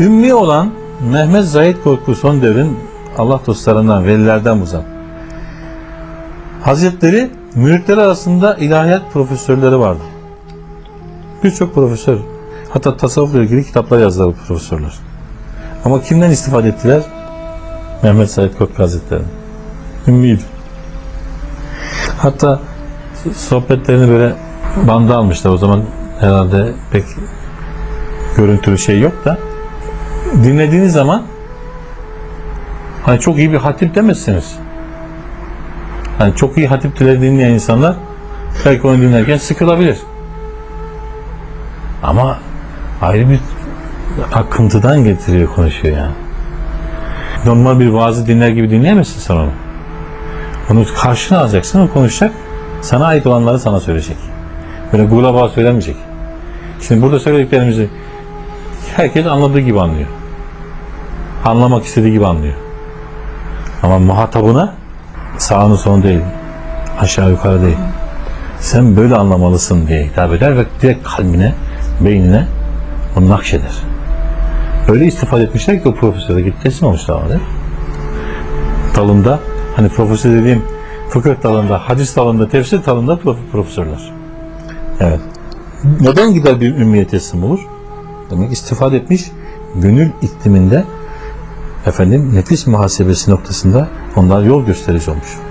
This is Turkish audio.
Ümmi olan Mehmet Zahid Korku son devrin Allah dostlarından, velilerden bu zat. Hazretleri müritleri arasında ilahiyat profesörleri vardı. Birçok profesör. Hatta tasavvufla ilgili kitaplar yazdılar profesörler. Ama kimden istifade ettiler? Mehmet Said Korkut Hazretleri. Ümmiydi. Hatta sohbetlerini böyle banda almışlar. O zaman herhalde pek görüntülü şey yok da dinlediğiniz zaman hani çok iyi bir hatip demezsiniz. Hani çok iyi hatipleri dinleyen insanlar belki onu dinlerken sıkılabilir. Ama ayrı bir akıntıdan getiriyor konuşuyor yani. Normal bir vaazı dinler gibi dinleyemezsin sen onu. Onu karşına alacaksın, o konuşacak. Sana ait olanları sana söyleyecek. Böyle gulaba söylemeyecek. Şimdi burada söylediklerimizi herkes anladığı gibi anlıyor. Anlamak istediği gibi anlıyor. Ama muhatabına sağını son değil, aşağı yukarı değil. Sen böyle anlamalısın diye hitap eder ve direkt kalbine, beynine onu nakşeder. Öyle istifade etmişler ki o profesöre git teslim olmuşlar ama değil mi? Dalında, hani profesör dediğim fıkıh dalında, hadis dalında, tefsir dalında prof- profesörler. Evet. Neden gider bir ümmiye teslim olur? Demek istifade etmiş, gönül ikliminde efendim nefis muhasebesi noktasında onlar yol gösterici olmuş.